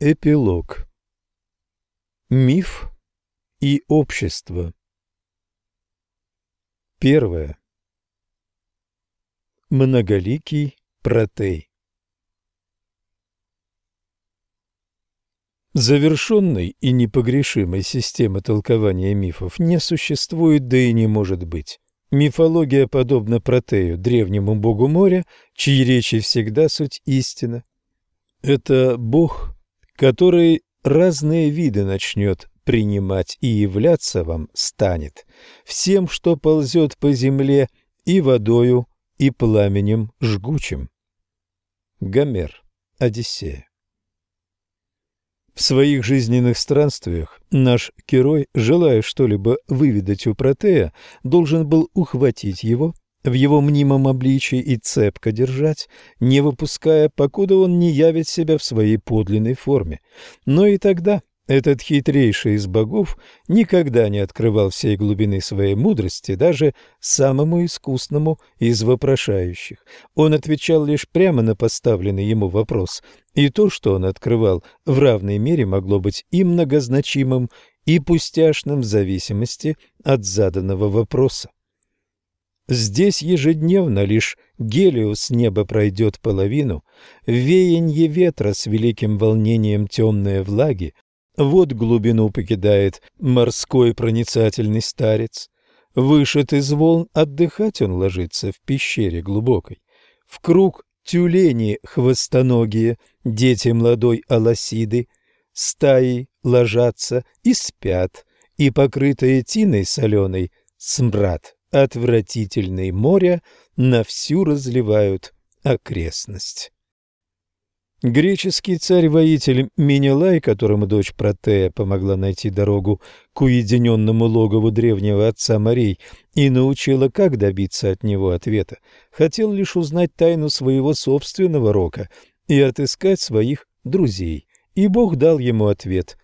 Эпилог Миф и общество Первое. Многоликий протей Завершенной и непогрешимой системы толкования мифов не существует, да и не может быть. Мифология подобна Протею, древнему богу моря, чьи речи всегда суть истина. Это бог, который разные виды начнет принимать и являться вам станет, всем, что ползет по земле, и водою, и пламенем жгучим. Гомер. Одиссея. В своих жизненных странствиях наш герой, желая что-либо выведать у Протея, должен был ухватить его в его мнимом обличии и цепко держать, не выпуская, покуда он не явит себя в своей подлинной форме. Но и тогда этот хитрейший из богов никогда не открывал всей глубины своей мудрости даже самому искусному из вопрошающих. Он отвечал лишь прямо на поставленный ему вопрос, и то, что он открывал, в равной мере могло быть и многозначимым, и пустяшным в зависимости от заданного вопроса. Здесь ежедневно лишь Гелиус неба пройдет половину, веянье ветра с великим волнением темные влаги, вот глубину покидает морской проницательный старец. Вышит из волн отдыхать он ложится в пещере глубокой. В круг тюлени хвостоногие, дети молодой аласиды, стаи ложатся и спят, и покрытые тиной соленой смрад отвратительной моря на всю разливают окрестность. Греческий царь-воитель Менелай, которому дочь Протея помогла найти дорогу к уединенному логову древнего отца морей и научила, как добиться от него ответа, хотел лишь узнать тайну своего собственного рока и отыскать своих друзей. И Бог дал ему ответ.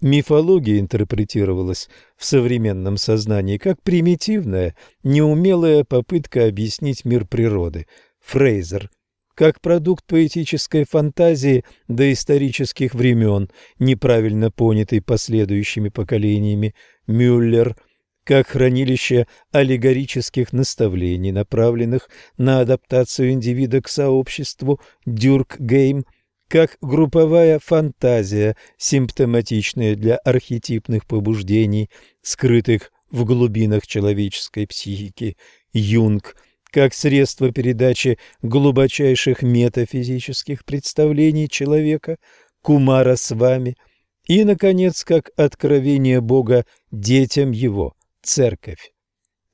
Мифология интерпретировалась в современном сознании как примитивная, неумелая попытка объяснить мир природы. Фрейзер – как продукт поэтической фантазии доисторических времен, неправильно понятый последующими поколениями, Мюллер, как хранилище аллегорических наставлений, направленных на адаптацию индивида к сообществу, Дюркгейм, как групповая фантазия, симптоматичная для архетипных побуждений, скрытых в глубинах человеческой психики, Юнг – как средство передачи глубочайших метафизических представлений человека, кумара с вами, и, наконец, как откровение Бога детям его, церковь.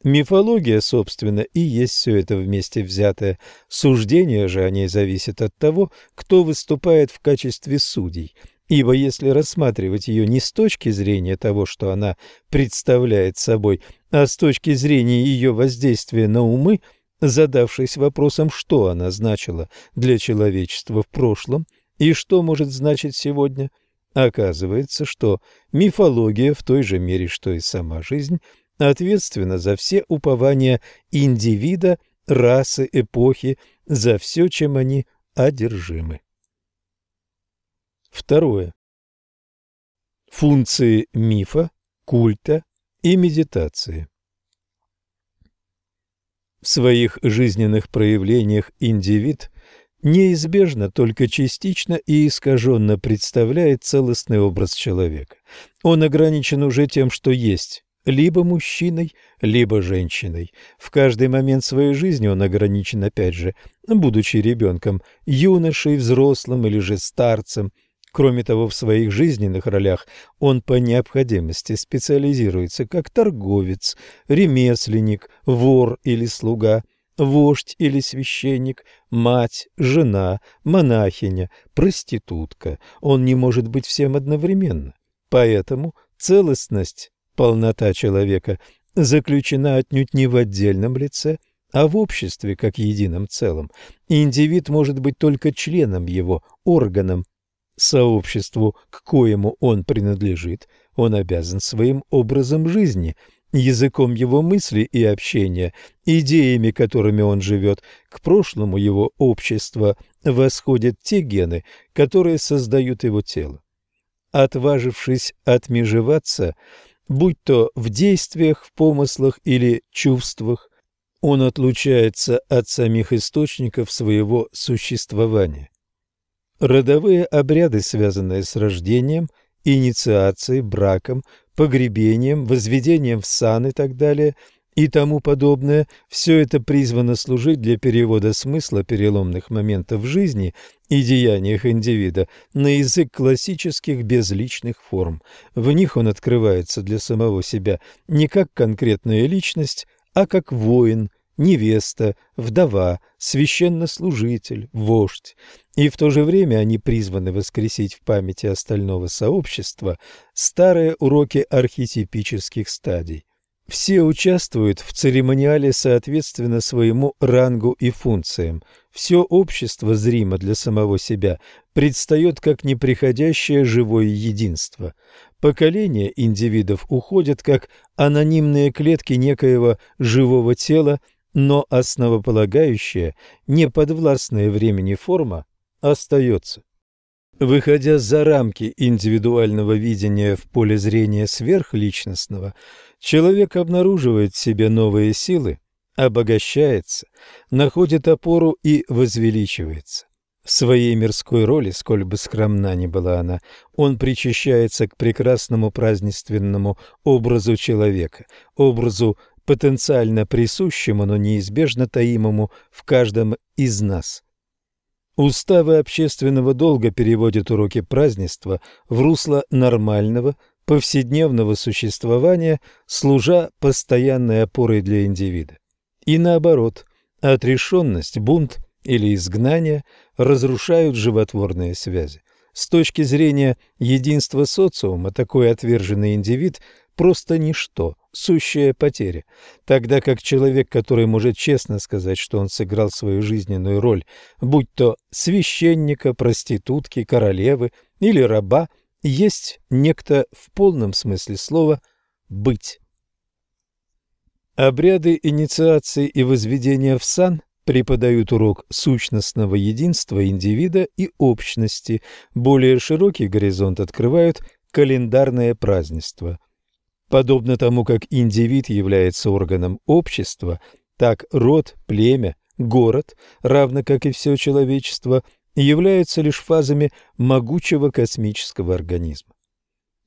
Мифология, собственно, и есть все это вместе взятое. Суждение же о ней зависит от того, кто выступает в качестве судей. Ибо если рассматривать ее не с точки зрения того, что она представляет собой, а с точки зрения ее воздействия на умы – задавшись вопросом, что она значила для человечества в прошлом и что может значить сегодня, оказывается, что мифология в той же мере, что и сама жизнь, ответственна за все упования индивида, расы, эпохи, за все, чем они одержимы. Второе. Функции мифа, культа и медитации. В своих жизненных проявлениях индивид неизбежно только частично и искаженно представляет целостный образ человека. Он ограничен уже тем, что есть, либо мужчиной, либо женщиной. В каждый момент своей жизни он ограничен, опять же, будучи ребенком, юношей, взрослым или же старцем, Кроме того, в своих жизненных ролях он по необходимости специализируется как торговец, ремесленник, вор или слуга, вождь или священник, мать, жена, монахиня, проститутка. Он не может быть всем одновременно. Поэтому целостность, полнота человека заключена отнюдь не в отдельном лице, а в обществе как едином целом. Индивид может быть только членом его, органом, сообществу, к коему он принадлежит, он обязан своим образом жизни, языком его мысли и общения, идеями, которыми он живет, к прошлому его общества восходят те гены, которые создают его тело. Отважившись отмежеваться, будь то в действиях, в помыслах или чувствах, он отлучается от самих источников своего существования. Родовые обряды, связанные с рождением, инициацией, браком, погребением, возведением в сан и так далее и тому подобное, все это призвано служить для перевода смысла переломных моментов жизни и деяниях индивида на язык классических безличных форм. В них он открывается для самого себя не как конкретная личность, а как воин, невеста, вдова, священнослужитель, вождь. И в то же время они призваны воскресить в памяти остального сообщества старые уроки архетипических стадий. Все участвуют в церемониале соответственно своему рангу и функциям. Все общество зримо для самого себя предстает как неприходящее живое единство. Поколения индивидов уходят как анонимные клетки некоего живого тела, но основополагающая, неподвластная времени форма остается. Выходя за рамки индивидуального видения в поле зрения сверхличностного, человек обнаруживает в себе новые силы, обогащается, находит опору и возвеличивается. В своей мирской роли, сколь бы скромна ни была она, он причащается к прекрасному празднественному образу человека, образу потенциально присущему, но неизбежно таимому в каждом из нас. Уставы общественного долга переводят уроки празднества в русло нормального, повседневного существования, служа постоянной опорой для индивида. И наоборот, отрешенность, бунт или изгнание разрушают животворные связи. С точки зрения единства социума такой отверженный индивид просто ничто, сущая потеря, тогда как человек, который может честно сказать, что он сыграл свою жизненную роль, будь то священника, проститутки, королевы или раба, есть некто в полном смысле слова «быть». Обряды инициации и возведения в сан преподают урок сущностного единства индивида и общности, более широкий горизонт открывают календарное празднество – Подобно тому, как индивид является органом общества, так род, племя, город, равно как и все человечество, являются лишь фазами могучего космического организма.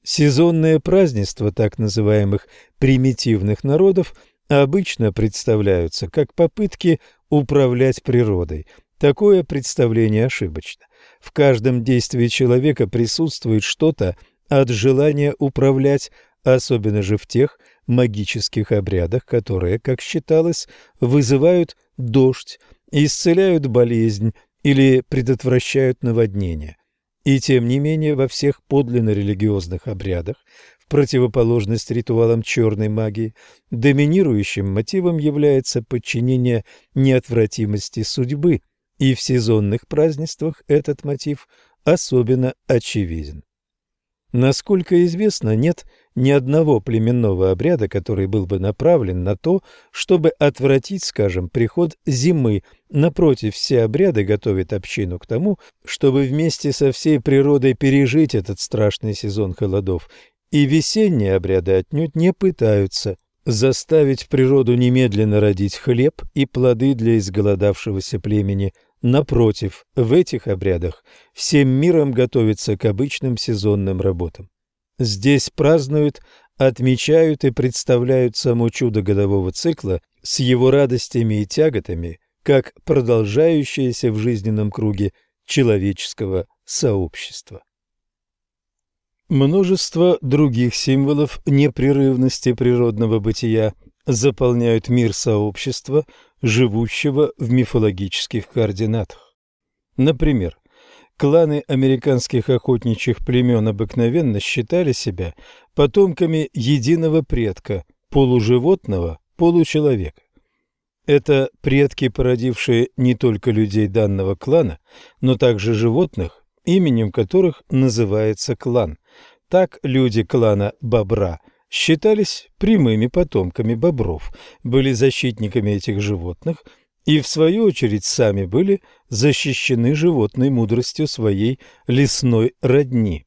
Сезонные празднества так называемых примитивных народов обычно представляются как попытки управлять природой. Такое представление ошибочно. В каждом действии человека присутствует что-то от желания управлять, особенно же в тех магических обрядах, которые, как считалось, вызывают дождь, исцеляют болезнь или предотвращают наводнение. И тем не менее во всех подлинно религиозных обрядах, в противоположность ритуалам черной магии, доминирующим мотивом является подчинение неотвратимости судьбы, и в сезонных празднествах этот мотив особенно очевиден. Насколько известно, нет ни одного племенного обряда, который был бы направлен на то, чтобы отвратить, скажем, приход зимы. Напротив, все обряды готовят общину к тому, чтобы вместе со всей природой пережить этот страшный сезон холодов. И весенние обряды отнюдь не пытаются заставить природу немедленно родить хлеб и плоды для изголодавшегося племени. Напротив, в этих обрядах всем миром готовится к обычным сезонным работам. Здесь празднуют, отмечают и представляют само чудо годового цикла с его радостями и тяготами, как продолжающееся в жизненном круге человеческого сообщества. Множество других символов непрерывности природного бытия заполняют мир сообщества, живущего в мифологических координатах. Например, Кланы американских охотничьих племен обыкновенно считали себя потомками единого предка, полуживотного, получеловека. Это предки, породившие не только людей данного клана, но также животных, именем которых называется клан. Так люди клана Бобра считались прямыми потомками бобров, были защитниками этих животных и, в свою очередь, сами были защищены животной мудростью своей лесной родни.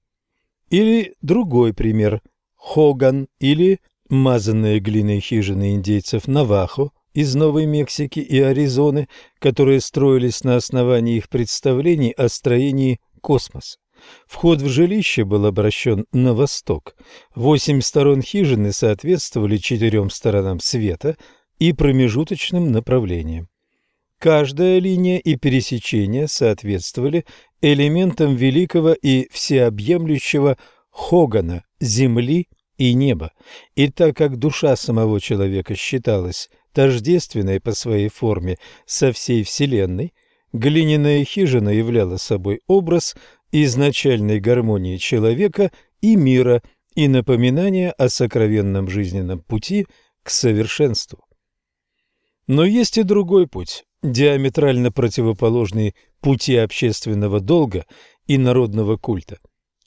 Или другой пример – Хоган или мазанные глиной хижины индейцев Навахо из Новой Мексики и Аризоны, которые строились на основании их представлений о строении космоса. Вход в жилище был обращен на восток. Восемь сторон хижины соответствовали четырем сторонам света и промежуточным направлениям. Каждая линия и пересечение соответствовали элементам великого и всеобъемлющего Хогана – земли и неба. И так как душа самого человека считалась тождественной по своей форме со всей Вселенной, глиняная хижина являла собой образ изначальной гармонии человека и мира и напоминание о сокровенном жизненном пути к совершенству. Но есть и другой путь, диаметрально противоположный пути общественного долга и народного культа.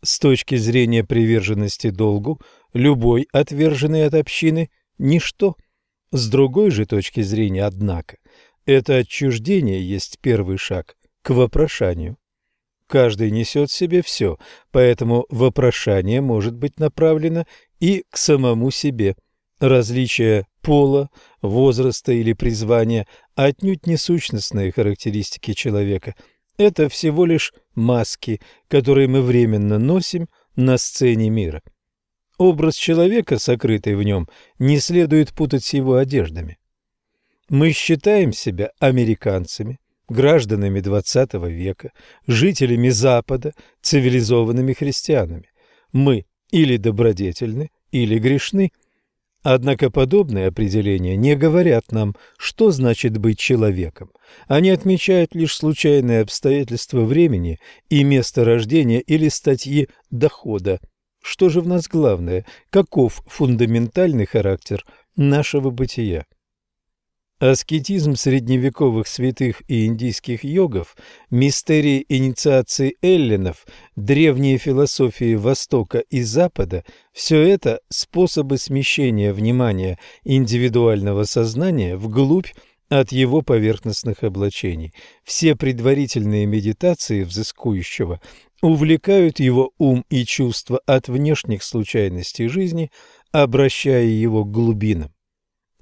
С точки зрения приверженности долгу, любой отверженный от общины – ничто. С другой же точки зрения, однако, это отчуждение есть первый шаг к вопрошанию. Каждый несет в себе все, поэтому вопрошание может быть направлено и к самому себе – Различия пола, возраста или призвания отнюдь не сущностные характеристики человека. Это всего лишь маски, которые мы временно носим на сцене мира. Образ человека, сокрытый в нем, не следует путать с его одеждами. Мы считаем себя американцами, гражданами XX века, жителями Запада, цивилизованными христианами. Мы или добродетельны, или грешны – Однако подобные определения не говорят нам, что значит быть человеком. Они отмечают лишь случайные обстоятельства времени и места рождения или статьи дохода. Что же в нас главное? Каков фундаментальный характер нашего бытия? Аскетизм средневековых святых и индийских йогов, мистерии инициации эллинов, древние философии Востока и Запада – все это способы смещения внимания индивидуального сознания вглубь от его поверхностных облачений. Все предварительные медитации взыскующего увлекают его ум и чувства от внешних случайностей жизни, обращая его к глубинам.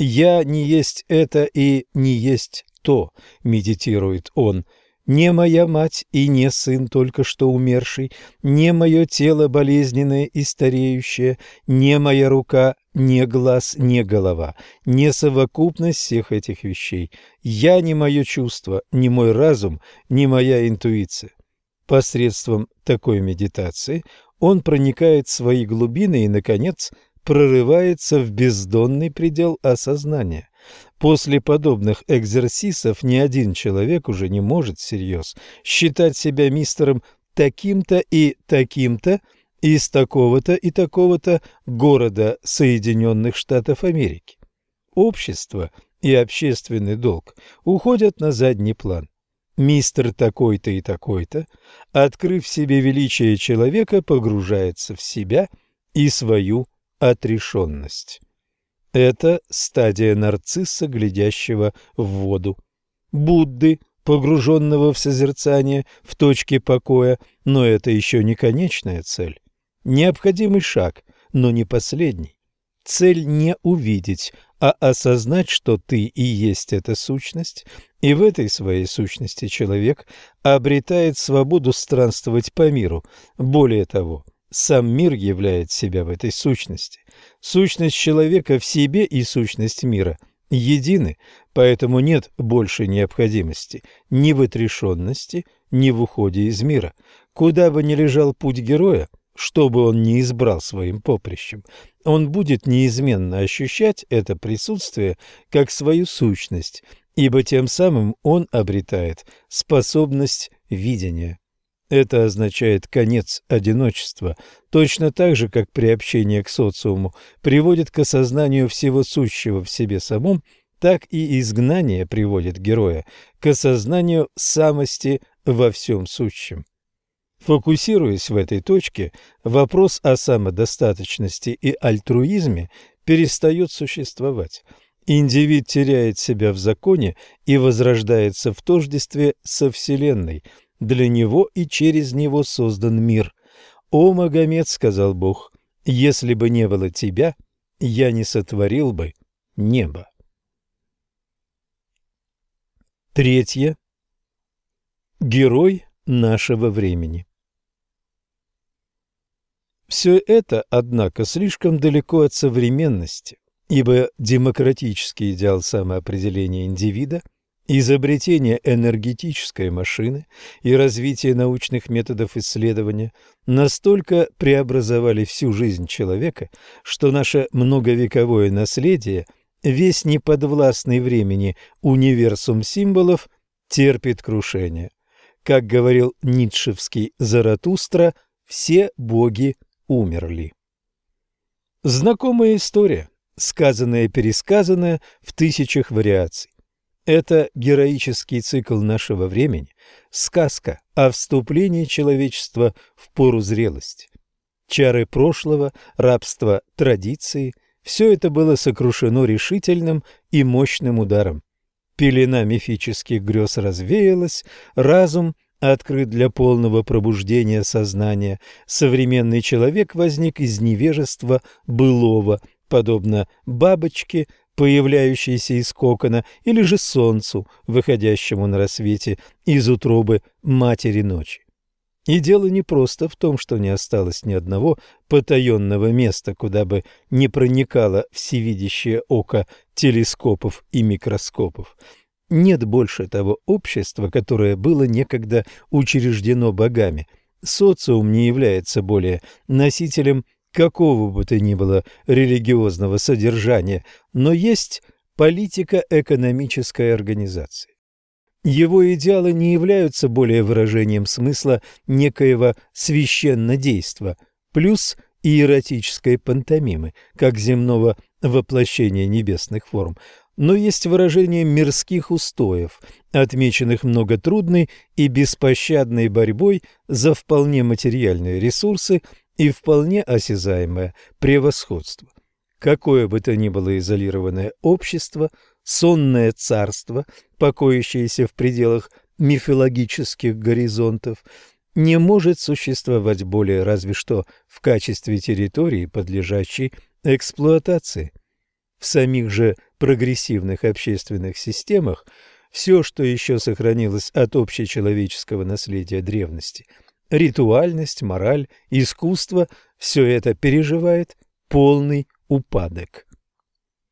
«Я не есть это и не есть то», — медитирует он. «Не моя мать и не сын, только что умерший, не мое тело болезненное и стареющее, не моя рука, не глаз, не голова, не совокупность всех этих вещей. Я не мое чувство, не мой разум, не моя интуиция». Посредством такой медитации он проникает в свои глубины и, наконец, прорывается в бездонный предел осознания. После подобных экзерсисов ни один человек уже не может всерьез считать себя мистером таким-то и таким-то из такого-то и такого-то города Соединенных Штатов Америки. Общество и общественный долг уходят на задний план. Мистер такой-то и такой-то, открыв себе величие человека, погружается в себя и свою отрешенность. Это стадия нарцисса, глядящего в воду. Будды, погруженного в созерцание в точке покоя, но это еще не конечная цель. Необходимый шаг, но не последний. Цель не увидеть, а осознать, что ты и есть эта сущность, и в этой своей сущности человек обретает свободу странствовать по миру. Более того, сам мир являет себя в этой сущности. Сущность человека в себе и сущность мира едины, поэтому нет больше необходимости ни в отрешенности, ни в уходе из мира. Куда бы ни лежал путь героя, что бы он ни избрал своим поприщем, он будет неизменно ощущать это присутствие как свою сущность, ибо тем самым он обретает способность видения. Это означает конец одиночества, точно так же, как приобщение к социуму приводит к осознанию всего сущего в себе самом, так и изгнание приводит героя к осознанию самости во всем сущем. Фокусируясь в этой точке, вопрос о самодостаточности и альтруизме перестает существовать. Индивид теряет себя в законе и возрождается в тождестве со Вселенной. Для него и через него создан мир. «О, Магомед, — сказал Бог, — если бы не было тебя, я не сотворил бы небо». Третье. Герой нашего времени. Все это, однако, слишком далеко от современности, ибо демократический идеал самоопределения индивида, изобретение энергетической машины и развитие научных методов исследования настолько преобразовали всю жизнь человека, что наше многовековое наследие, весь неподвластный времени универсум символов, терпит крушение. Как говорил ницшевский Заратустра, все боги умерли. Знакомая история, сказанная и пересказанная в тысячах вариаций. Это героический цикл нашего времени, сказка о вступлении человечества в пору зрелости. Чары прошлого, рабство традиции – все это было сокрушено решительным и мощным ударом. Пелена мифических грез развеялась, разум – открыт для полного пробуждения сознания, современный человек возник из невежества былого, подобно бабочке, появляющейся из кокона, или же солнцу, выходящему на рассвете из утробы матери ночи. И дело не просто в том, что не осталось ни одного потаенного места, куда бы не проникало всевидящее око телескопов и микроскопов. Нет больше того общества, которое было некогда учреждено богами. Социум не является более носителем какого бы то ни было религиозного содержания, но есть политика экономической организации. Его идеалы не являются более выражением смысла некоего священнодейства, плюс иеротической пантомимы, как земного воплощения небесных форм, но есть выражение мирских устоев, отмеченных многотрудной и беспощадной борьбой за вполне материальные ресурсы и вполне осязаемое превосходство. Какое бы то ни было изолированное общество, сонное царство, покоящееся в пределах мифологических горизонтов, не может существовать более разве что в качестве территории, подлежащей эксплуатации. В самих же прогрессивных общественных системах все, что еще сохранилось от общечеловеческого наследия древности, ритуальность, мораль, искусство, все это переживает полный упадок.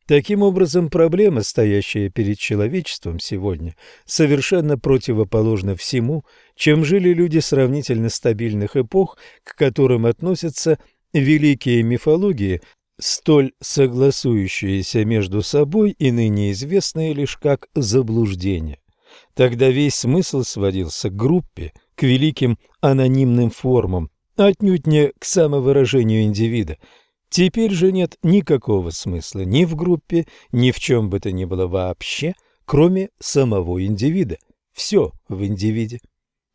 Таким образом, проблема, стоящая перед человечеством сегодня, совершенно противоположна всему, чем жили люди сравнительно стабильных эпох, к которым относятся великие мифологии столь согласующиеся между собой и ныне известные лишь как заблуждение. Тогда весь смысл сводился к группе, к великим анонимным формам, отнюдь не к самовыражению индивида. Теперь же нет никакого смысла ни в группе, ни в чем бы то ни было вообще, кроме самого индивида. Все в индивиде.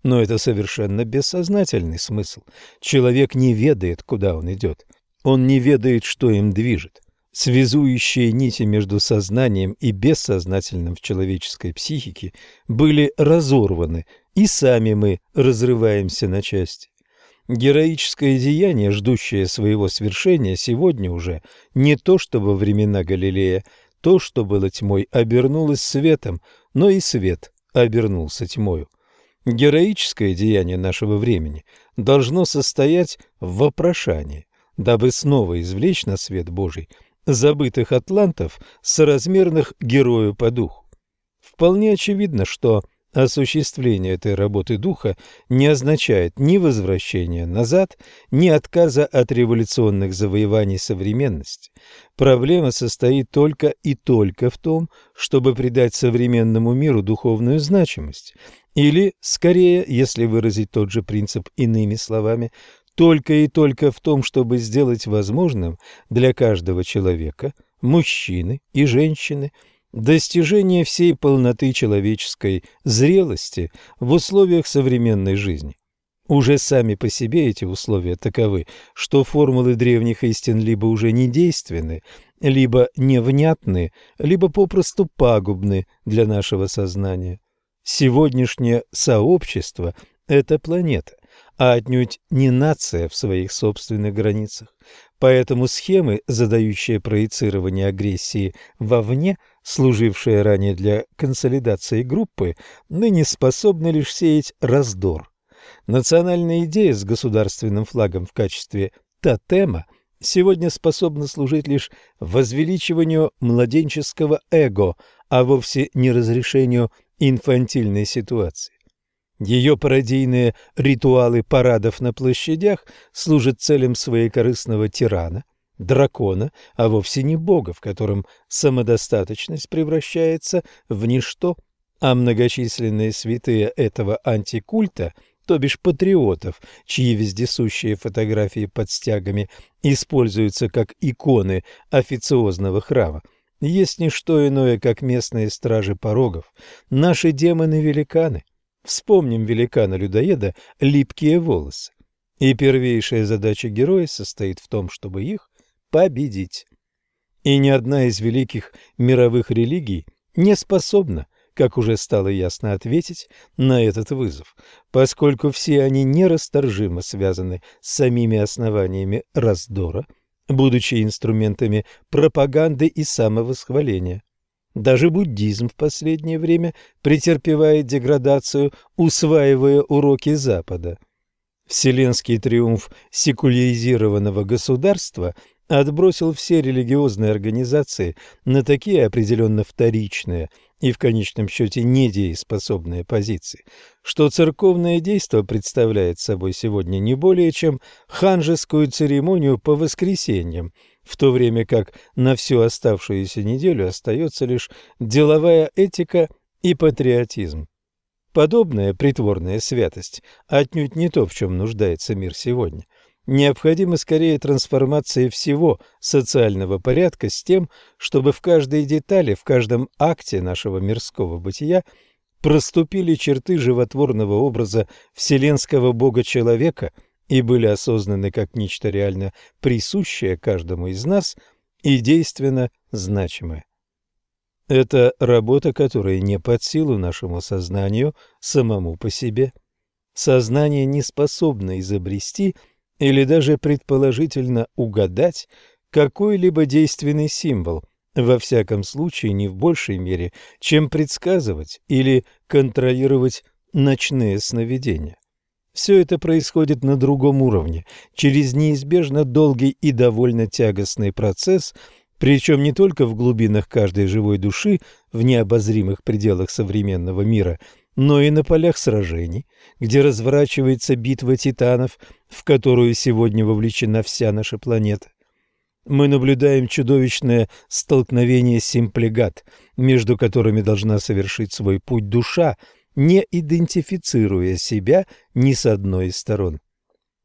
Но это совершенно бессознательный смысл. Человек не ведает, куда он идет. Он не ведает, что им движет. Связующие нити между сознанием и бессознательным в человеческой психике были разорваны, и сами мы разрываемся на части. Героическое деяние, ждущее своего свершения, сегодня уже не то, что во времена Галилея, то, что было тьмой, обернулось светом, но и свет обернулся тьмою. Героическое деяние нашего времени должно состоять в вопрошании дабы снова извлечь на свет Божий забытых атлантов, соразмерных герою по духу. Вполне очевидно, что осуществление этой работы духа не означает ни возвращения назад, ни отказа от революционных завоеваний современности. Проблема состоит только и только в том, чтобы придать современному миру духовную значимость, или, скорее, если выразить тот же принцип иными словами, только и только в том, чтобы сделать возможным для каждого человека, мужчины и женщины, достижение всей полноты человеческой зрелости в условиях современной жизни. Уже сами по себе эти условия таковы, что формулы древних истин либо уже не действенны, либо невнятны, либо попросту пагубны для нашего сознания. Сегодняшнее сообщество – это планета, а отнюдь не нация в своих собственных границах. Поэтому схемы, задающие проецирование агрессии вовне, служившие ранее для консолидации группы, ныне способны лишь сеять раздор. Национальная идея с государственным флагом в качестве тотема сегодня способна служить лишь возвеличиванию младенческого эго, а вовсе не разрешению инфантильной ситуации. Ее пародийные ритуалы парадов на площадях служат целям своекорыстного тирана, дракона, а вовсе не бога, в котором самодостаточность превращается в ничто, а многочисленные святые этого антикульта, то бишь патриотов, чьи вездесущие фотографии под стягами используются как иконы официозного храма, есть не что иное, как местные стражи порогов, наши демоны-великаны, Вспомним великана-людоеда «Липкие волосы». И первейшая задача героя состоит в том, чтобы их победить. И ни одна из великих мировых религий не способна, как уже стало ясно, ответить на этот вызов, поскольку все они нерасторжимо связаны с самими основаниями раздора, будучи инструментами пропаганды и самовосхваления. Даже буддизм в последнее время претерпевает деградацию, усваивая уроки Запада. Вселенский триумф секуляризированного государства отбросил все религиозные организации на такие определенно вторичные и в конечном счете недееспособные позиции, что церковное действо представляет собой сегодня не более чем ханжескую церемонию по воскресеньям – в то время как на всю оставшуюся неделю остается лишь деловая этика и патриотизм. Подобная притворная святость отнюдь не то, в чем нуждается мир сегодня. Необходима скорее трансформация всего социального порядка с тем, чтобы в каждой детали, в каждом акте нашего мирского бытия проступили черты животворного образа вселенского бога-человека – и были осознаны как нечто реально присущее каждому из нас и действенно значимое. Это работа, которая не под силу нашему сознанию самому по себе. Сознание не способно изобрести или даже предположительно угадать какой-либо действенный символ, во всяком случае не в большей мере, чем предсказывать или контролировать ночные сновидения. Все это происходит на другом уровне, через неизбежно долгий и довольно тягостный процесс, причем не только в глубинах каждой живой души, в необозримых пределах современного мира, но и на полях сражений, где разворачивается битва титанов, в которую сегодня вовлечена вся наша планета. Мы наблюдаем чудовищное столкновение симплегат, между которыми должна совершить свой путь душа – не идентифицируя себя ни с одной из сторон.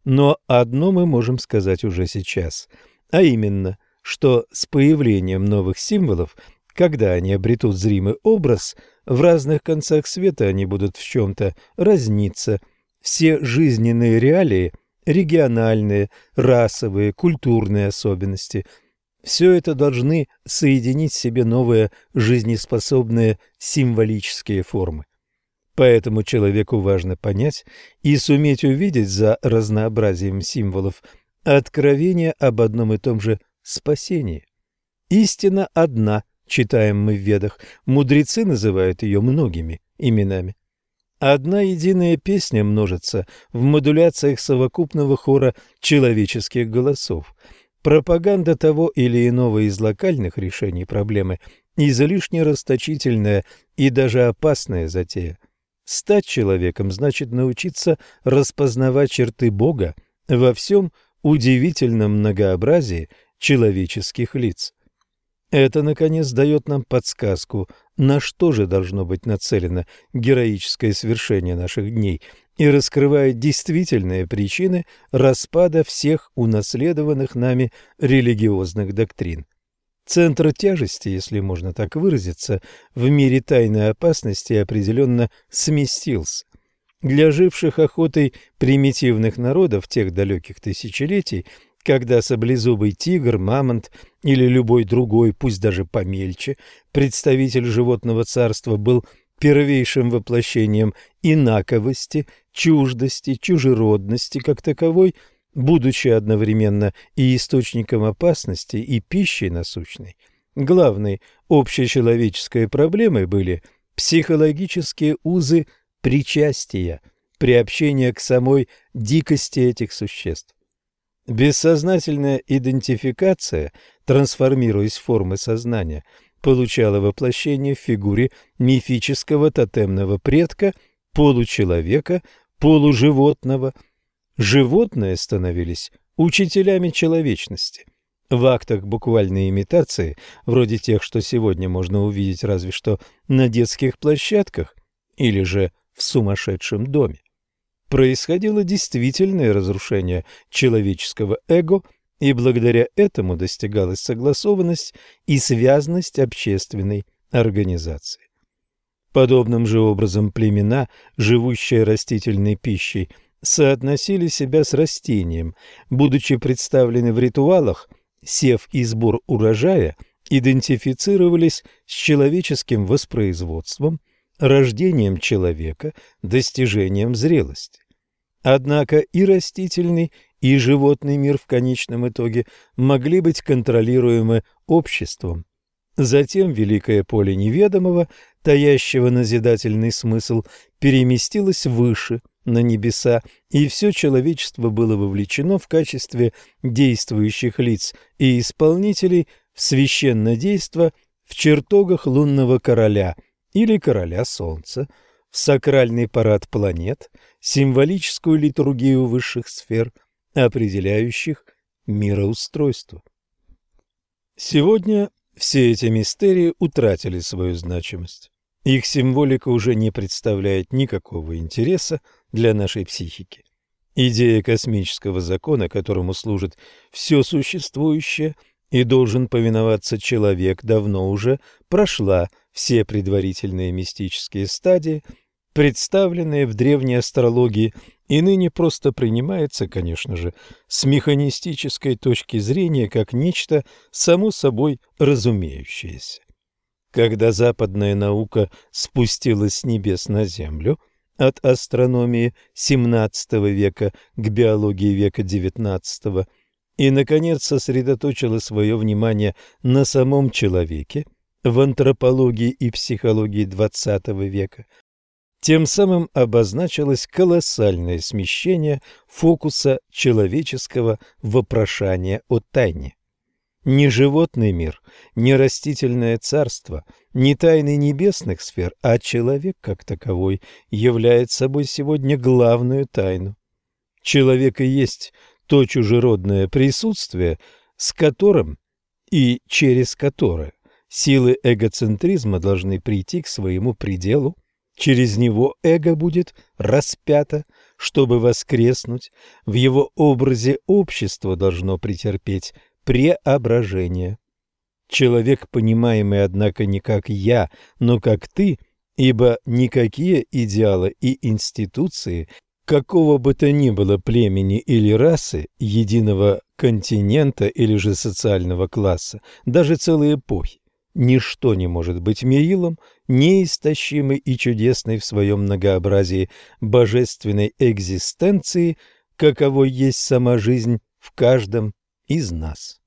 Но одно мы можем сказать уже сейчас, а именно, что с появлением новых символов, когда они обретут зримый образ, в разных концах света они будут в чем-то разниться. Все жизненные реалии, региональные, расовые, культурные особенности – все это должны соединить в себе новые жизнеспособные символические формы. Поэтому человеку важно понять и суметь увидеть за разнообразием символов откровение об одном и том же спасении. Истина одна, читаем мы в Ведах, мудрецы называют ее многими именами. Одна единая песня множится в модуляциях совокупного хора человеческих голосов. Пропаганда того или иного из локальных решений проблемы излишне расточительная и даже опасная затея. Стать человеком значит научиться распознавать черты Бога во всем удивительном многообразии человеческих лиц. Это, наконец, дает нам подсказку, на что же должно быть нацелено героическое свершение наших дней и раскрывает действительные причины распада всех унаследованных нами религиозных доктрин. Центр тяжести, если можно так выразиться, в мире тайной опасности определенно сместился. Для живших охотой примитивных народов тех далеких тысячелетий, когда саблезубый тигр, мамонт или любой другой, пусть даже помельче, представитель животного царства был первейшим воплощением инаковости, чуждости, чужеродности как таковой, будучи одновременно и источником опасности, и пищей насущной. Главной общечеловеческой проблемой были психологические узы причастия, приобщения к самой дикости этих существ. Бессознательная идентификация, трансформируясь в формы сознания, получала воплощение в фигуре мифического тотемного предка, получеловека, полуживотного. Животные становились учителями человечности – в актах буквальной имитации, вроде тех, что сегодня можно увидеть разве что на детских площадках или же в сумасшедшем доме, происходило действительное разрушение человеческого эго, и благодаря этому достигалась согласованность и связность общественной организации. Подобным же образом племена, живущие растительной пищей, соотносили себя с растением, будучи представлены в ритуалах сев и сбор урожая идентифицировались с человеческим воспроизводством, рождением человека, достижением зрелости. Однако и растительный, и животный мир в конечном итоге могли быть контролируемы обществом. Затем великое поле неведомого, таящего назидательный смысл, переместилось выше – на небеса, и все человечество было вовлечено в качестве действующих лиц и исполнителей в священное действо в чертогах лунного короля или короля солнца, в сакральный парад планет, символическую литургию высших сфер, определяющих мироустройство. Сегодня все эти мистерии утратили свою значимость. Их символика уже не представляет никакого интереса для нашей психики. Идея космического закона, которому служит все существующее и должен повиноваться человек, давно уже прошла все предварительные мистические стадии, представленные в древней астрологии, и ныне просто принимается, конечно же, с механистической точки зрения как нечто само собой разумеющееся. Когда западная наука спустилась с небес на землю, от астрономии XVII века к биологии века XIX, и, наконец, сосредоточила свое внимание на самом человеке в антропологии и психологии XX века, тем самым обозначилось колоссальное смещение фокуса человеческого вопрошания о тайне. Ни животный мир, ни растительное царство, ни тайны небесных сфер, а человек как таковой являет собой сегодня главную тайну. Человек и есть то чужеродное присутствие, с которым и через которое силы эгоцентризма должны прийти к своему пределу, через него эго будет распято, чтобы воскреснуть, в его образе общество должно претерпеть преображение. Человек, понимаемый, однако, не как «я», но как «ты», ибо никакие идеалы и институции какого бы то ни было племени или расы, единого континента или же социального класса, даже целой эпохи, ничто не может быть мерилом неистощимой и чудесной в своем многообразии божественной экзистенции, каковой есть сама жизнь в каждом из нас.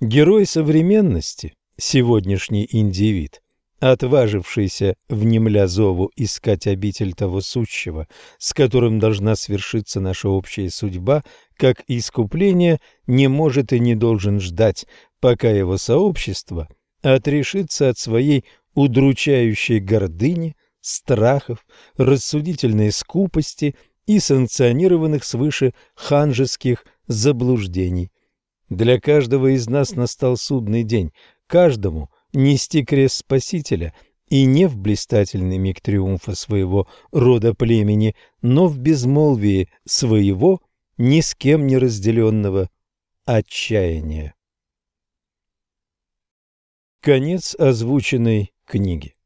Герой современности, сегодняшний индивид, отважившийся, внемля зову, искать обитель того сущего, с которым должна свершиться наша общая судьба, как искупление, не может и не должен ждать, пока его сообщество отрешится от своей удручающей гордыни, страхов, рассудительной скупости и санкционированных свыше ханжеских заблуждений. Для каждого из нас настал судный день, каждому нести крест Спасителя, и не в блистательный миг триумфа своего рода племени, но в безмолвии своего, ни с кем не разделенного отчаяния. Конец озвученной книги